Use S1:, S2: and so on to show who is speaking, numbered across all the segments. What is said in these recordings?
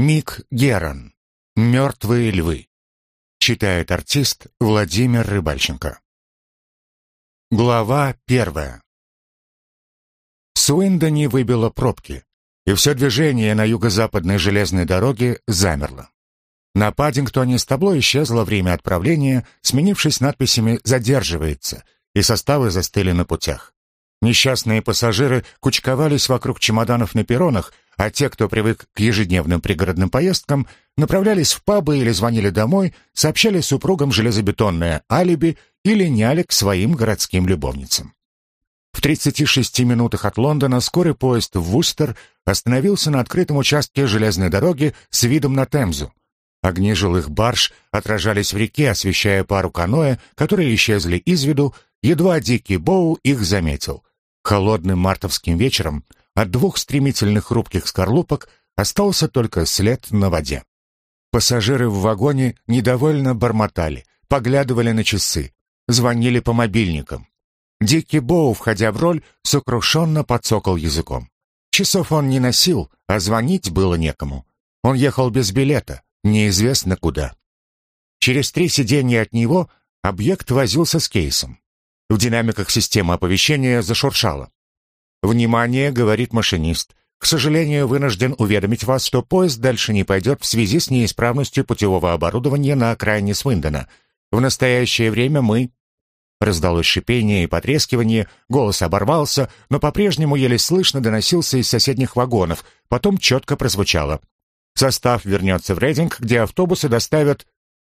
S1: Мик Герон. «Мертвые львы». Читает артист Владимир Рыбальченко. Глава первая. В выбило пробки, и все движение на юго-западной железной дороге замерло. На Паддингтоне с табло исчезло время отправления, сменившись надписями «Задерживается», и составы застыли на путях. Несчастные пассажиры кучковались вокруг чемоданов на перронах, а те, кто привык к ежедневным пригородным поездкам, направлялись в пабы или звонили домой, сообщали супругам железобетонное алиби или няли к своим городским любовницам. В 36 минутах от Лондона скорый поезд в Вустер остановился на открытом участке железной дороги с видом на Темзу. Огни жилых барж отражались в реке, освещая пару каноэ, которые исчезли из виду, едва Дикий Боу их заметил. Холодным мартовским вечером от двух стремительных хрупких скорлупок остался только след на воде. Пассажиры в вагоне недовольно бормотали, поглядывали на часы, звонили по мобильникам. Дикий Боу, входя в роль, сокрушенно подсокал языком. Часов он не носил, а звонить было некому. Он ехал без билета, неизвестно куда. Через три сиденья от него объект возился с кейсом. В динамиках системы оповещения зашуршало. «Внимание!» — говорит машинист. «К сожалению, вынужден уведомить вас, что поезд дальше не пойдет в связи с неисправностью путевого оборудования на окраине Свиндона. В настоящее время мы...» Раздалось шипение и потрескивание, голос оборвался, но по-прежнему еле слышно доносился из соседних вагонов, потом четко прозвучало. «Состав вернется в Рейдинг, где автобусы доставят...»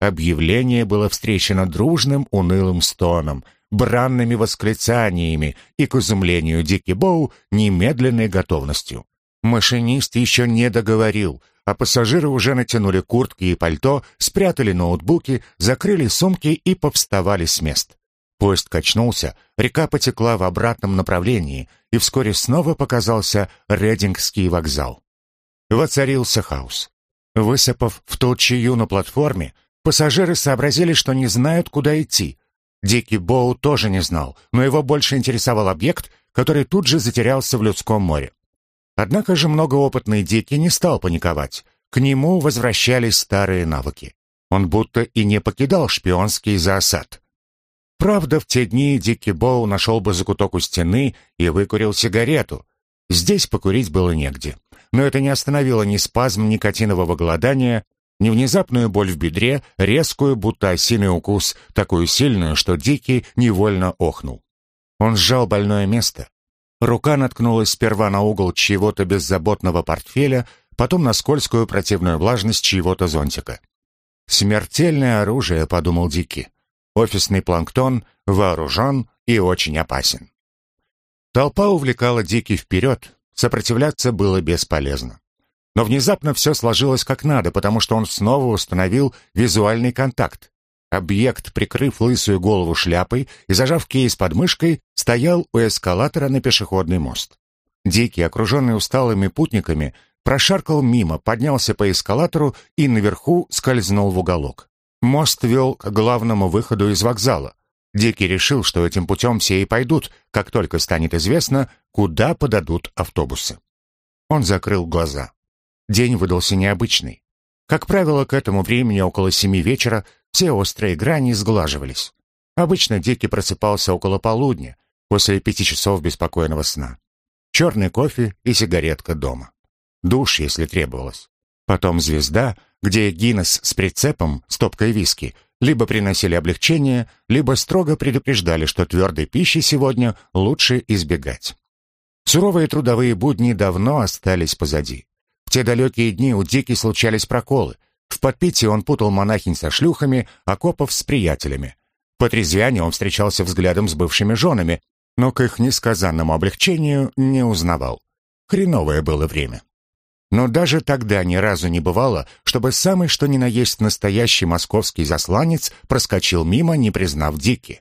S1: Объявление было встречено дружным унылым стоном — бранными восклицаниями и, к изумлению Дики Боу, немедленной готовностью. Машинист еще не договорил, а пассажиры уже натянули куртки и пальто, спрятали ноутбуки, закрыли сумки и повставали с мест. Поезд качнулся, река потекла в обратном направлении, и вскоре снова показался Редингский вокзал. Воцарился хаос. Высыпав в толчею на платформе, пассажиры сообразили, что не знают, куда идти, Дикий Боу тоже не знал, но его больше интересовал объект, который тут же затерялся в людском море. Однако же многоопытный Дикий не стал паниковать. К нему возвращались старые навыки. Он будто и не покидал шпионский засад. Правда, в те дни Дикий Боу нашел бы закуток у стены и выкурил сигарету. Здесь покурить было негде. Но это не остановило ни спазм никотинового голодания, не внезапную боль в бедре, резкую, будто осиный укус, такую сильную, что Дикий невольно охнул. Он сжал больное место. Рука наткнулась сперва на угол чьего-то беззаботного портфеля, потом на скользкую противную влажность чьего-то зонтика. «Смертельное оружие», — подумал Дикий. «Офисный планктон вооружен и очень опасен». Толпа увлекала Дикий вперед, сопротивляться было бесполезно. Но внезапно все сложилось как надо, потому что он снова установил визуальный контакт. Объект, прикрыв лысую голову шляпой и зажав кейс под мышкой, стоял у эскалатора на пешеходный мост. Дикий, окруженный усталыми путниками, прошаркал мимо, поднялся по эскалатору и наверху скользнул в уголок. Мост вел к главному выходу из вокзала. Дикий решил, что этим путем все и пойдут, как только станет известно, куда подадут автобусы. Он закрыл глаза. День выдался необычный. Как правило, к этому времени около семи вечера все острые грани сглаживались. Обычно Дикий просыпался около полудня, после пяти часов беспокойного сна. Черный кофе и сигаретка дома. Душ, если требовалось. Потом звезда, где Гиннес с прицепом, стопкой виски, либо приносили облегчение, либо строго предупреждали, что твердой пищи сегодня лучше избегать. Суровые трудовые будни давно остались позади. В те далекие дни у Дики случались проколы. В подпитии он путал монахинь со шлюхами, а копов с приятелями. По трезвяне он встречался взглядом с бывшими женами, но к их несказанному облегчению не узнавал. Хреновое было время. Но даже тогда ни разу не бывало, чтобы самый что ни на есть настоящий московский засланец проскочил мимо, не признав Дики.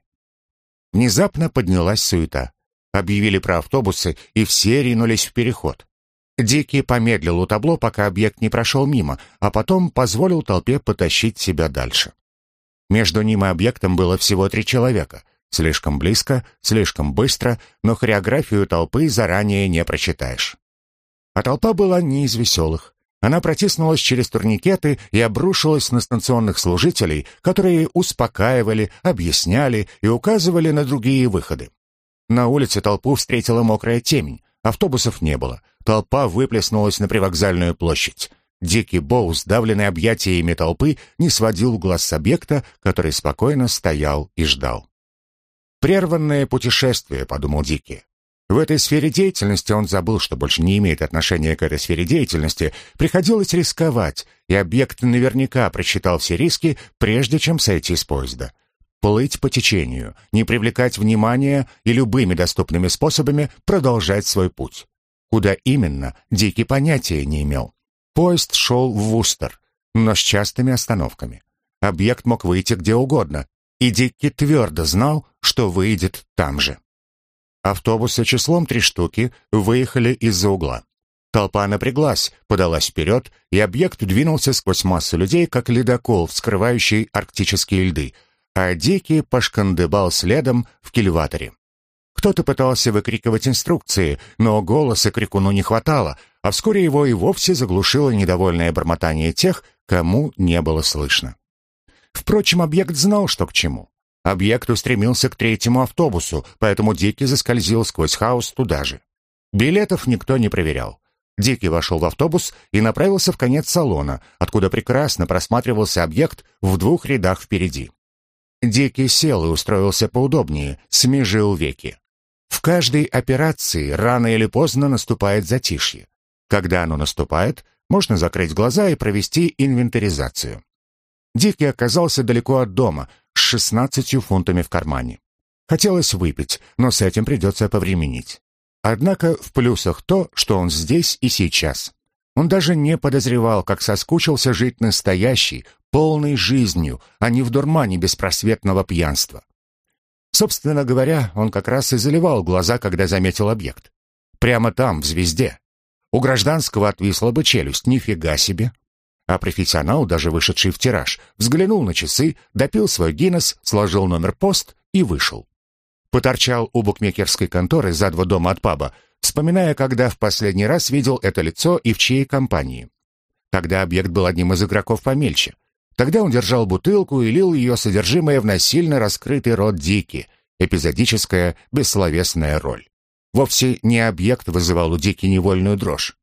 S1: Внезапно поднялась суета. Объявили про автобусы, и все ринулись в переход. Дикий помедлил у табло, пока объект не прошел мимо, а потом позволил толпе потащить себя дальше. Между ним и объектом было всего три человека. Слишком близко, слишком быстро, но хореографию толпы заранее не прочитаешь. А толпа была не из веселых. Она протиснулась через турникеты и обрушилась на станционных служителей, которые успокаивали, объясняли и указывали на другие выходы. На улице толпу встретила мокрая темень. Автобусов не было. Толпа выплеснулась на привокзальную площадь. Дикий Боу, сдавленный объятиями толпы, не сводил глаз с объекта, который спокойно стоял и ждал. «Прерванное путешествие», — подумал Дикий. В этой сфере деятельности он забыл, что больше не имеет отношения к этой сфере деятельности. Приходилось рисковать, и объект наверняка просчитал все риски, прежде чем сойти с поезда. Плыть по течению, не привлекать внимания и любыми доступными способами продолжать свой путь. Куда именно, Дикий понятия не имел. Поезд шел в Вустер, но с частыми остановками. Объект мог выйти где угодно, и Дикий твердо знал, что выйдет там же. Автобусы числом три штуки выехали из-за угла. Толпа напряглась, подалась вперед, и объект двинулся сквозь массу людей, как ледокол, вскрывающий арктические льды, а Дикий пошкандыбал следом в кильваторе. Кто-то пытался выкрикивать инструкции, но голоса крикуну не хватало, а вскоре его и вовсе заглушило недовольное бормотание тех, кому не было слышно. Впрочем, объект знал, что к чему. Объект устремился к третьему автобусу, поэтому Дикий заскользил сквозь хаос туда же. Билетов никто не проверял. Дикий вошел в автобус и направился в конец салона, откуда прекрасно просматривался объект в двух рядах впереди. Дикий сел и устроился поудобнее, смежил веки. В каждой операции рано или поздно наступает затишье. Когда оно наступает, можно закрыть глаза и провести инвентаризацию. Дикий оказался далеко от дома, с шестнадцатью фунтами в кармане. Хотелось выпить, но с этим придется повременить. Однако в плюсах то, что он здесь и сейчас. Он даже не подозревал, как соскучился жить настоящей, полной жизнью, а не в дурмане беспросветного пьянства. Собственно говоря, он как раз и заливал глаза, когда заметил объект. Прямо там, в звезде. У гражданского отвисла бы челюсть, нифига себе. А профессионал, даже вышедший в тираж, взглянул на часы, допил свой Гиннес, сложил номер пост и вышел. Поторчал у букмекерской конторы за два дома от паба, вспоминая, когда в последний раз видел это лицо и в чьей компании. Тогда объект был одним из игроков помельче. Тогда он держал бутылку и лил ее содержимое в насильно раскрытый рот Дики, эпизодическая, бессловесная роль. Вовсе не объект вызывал у Дики невольную дрожь.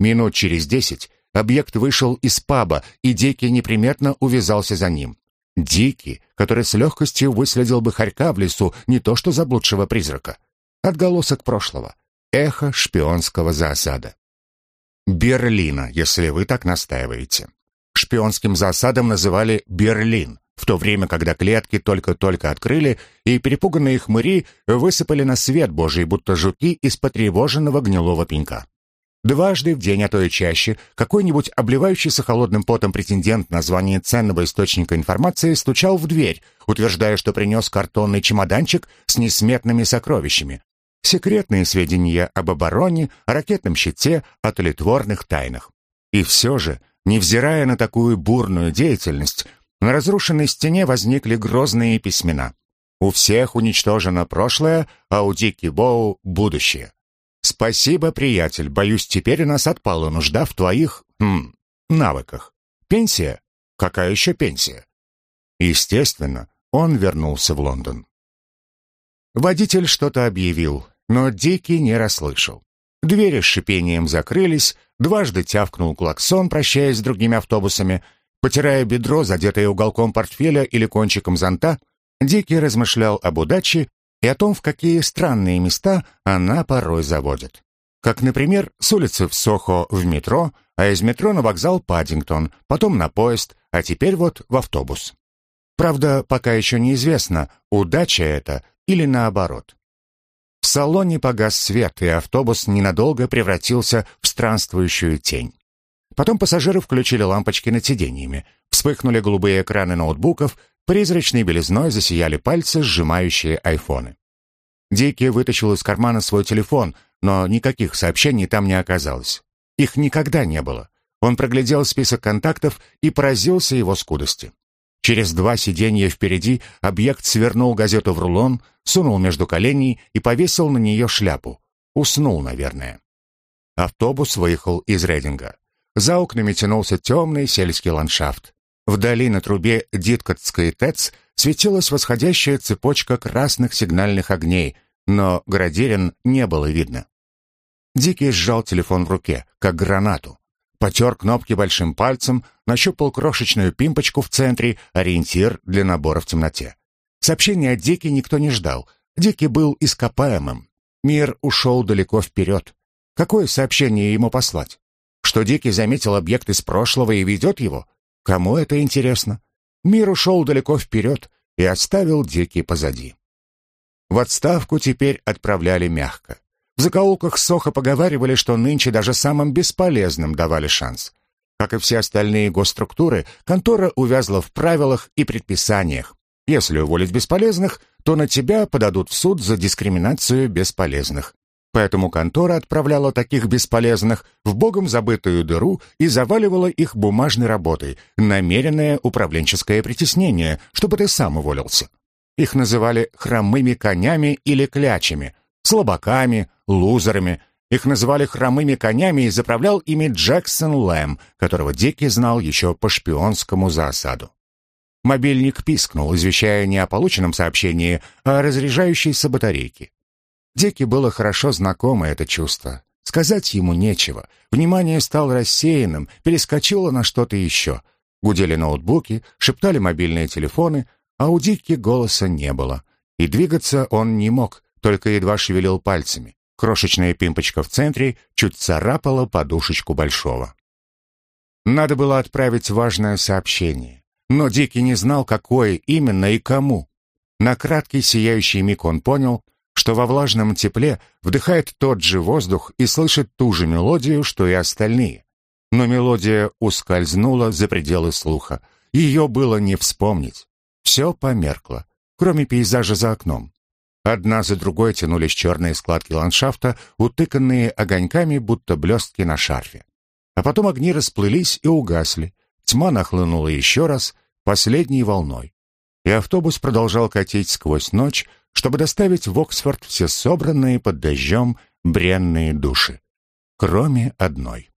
S1: Минут через десять Объект вышел из паба, и Дикий неприметно увязался за ним. Дикий, который с легкостью выследил бы хорька в лесу, не то что заблудшего призрака. Отголосок прошлого. Эхо шпионского засада. Берлина, если вы так настаиваете. Шпионским засадом называли Берлин, в то время, когда клетки только-только открыли, и перепуганные хмыри высыпали на свет Божий, будто жуки из потревоженного гнилого пенька. Дважды в день, а то и чаще, какой-нибудь обливающийся холодным потом претендент на звание ценного источника информации стучал в дверь, утверждая, что принес картонный чемоданчик с несметными сокровищами. Секретные сведения об обороне, о ракетном щите, о тлетворных тайнах. И все же, невзирая на такую бурную деятельность, на разрушенной стене возникли грозные письмена. У всех уничтожено прошлое, а у Дики Боу — будущее. «Спасибо, приятель. Боюсь, теперь у нас отпала нужда в твоих... Хм, навыках. Пенсия? Какая еще пенсия?» Естественно, он вернулся в Лондон. Водитель что-то объявил, но Дикий не расслышал. Двери с шипением закрылись, дважды тявкнул клаксон, прощаясь с другими автобусами. Потирая бедро, задетое уголком портфеля или кончиком зонта, Дикий размышлял об удаче и о том, в какие странные места она порой заводит. Как, например, с улицы в Сохо в метро, а из метро на вокзал Паддингтон, потом на поезд, а теперь вот в автобус. Правда, пока еще неизвестно, удача это или наоборот. В салоне погас свет, и автобус ненадолго превратился в странствующую тень. Потом пассажиры включили лампочки над сиденьями, вспыхнули голубые экраны ноутбуков, Призрачной белизной засияли пальцы, сжимающие айфоны. Дикий вытащил из кармана свой телефон, но никаких сообщений там не оказалось. Их никогда не было. Он проглядел список контактов и поразился его скудости. Через два сиденья впереди объект свернул газету в рулон, сунул между коленей и повесил на нее шляпу. Уснул, наверное. Автобус выехал из Рейдинга. за окнами тянулся темный сельский ландшафт. Вдали на трубе Диткотской ТЭЦ светилась восходящая цепочка красных сигнальных огней, но Градерин не было видно. Дикий сжал телефон в руке, как гранату. Потер кнопки большим пальцем, нащупал крошечную пимпочку в центре, ориентир для набора в темноте. Сообщения от Дики никто не ждал. Дики был ископаемым. Мир ушел далеко вперед. Какое сообщение ему послать? Что Дикий заметил объект из прошлого и ведет его? Кому это интересно? Мир ушел далеко вперед и оставил Дикий позади. В отставку теперь отправляли мягко. В закоулках Соха поговаривали, что нынче даже самым бесполезным давали шанс. Как и все остальные госструктуры, контора увязла в правилах и предписаниях. Если уволить бесполезных, то на тебя подадут в суд за дискриминацию бесполезных. Поэтому контора отправляла таких бесполезных в богом забытую дыру и заваливала их бумажной работой, намеренное управленческое притеснение, чтобы ты сам уволился. Их называли хромыми конями или клячами, слабаками, лузерами. Их называли хромыми конями и заправлял ими Джексон Лэм, которого Дикки знал еще по шпионскому засаду. Мобильник пискнул, извещая не о полученном сообщении, а о разряжающейся батарейке. Дикки было хорошо знакомо это чувство. Сказать ему нечего. Внимание стало рассеянным, перескочило на что-то еще. Гудели ноутбуки, шептали мобильные телефоны, а у Дикки голоса не было. И двигаться он не мог, только едва шевелил пальцами. Крошечная пимпочка в центре чуть царапала подушечку большого. Надо было отправить важное сообщение. Но Дикий не знал, какое именно и кому. На краткий сияющий миг он понял, что во влажном тепле вдыхает тот же воздух и слышит ту же мелодию, что и остальные. Но мелодия ускользнула за пределы слуха. Ее было не вспомнить. Все померкло, кроме пейзажа за окном. Одна за другой тянулись черные складки ландшафта, утыканные огоньками, будто блестки на шарфе. А потом огни расплылись и угасли. Тьма нахлынула еще раз, последней волной. И автобус продолжал катить сквозь ночь, чтобы доставить в Оксфорд все собранные под дождем бренные души. Кроме одной.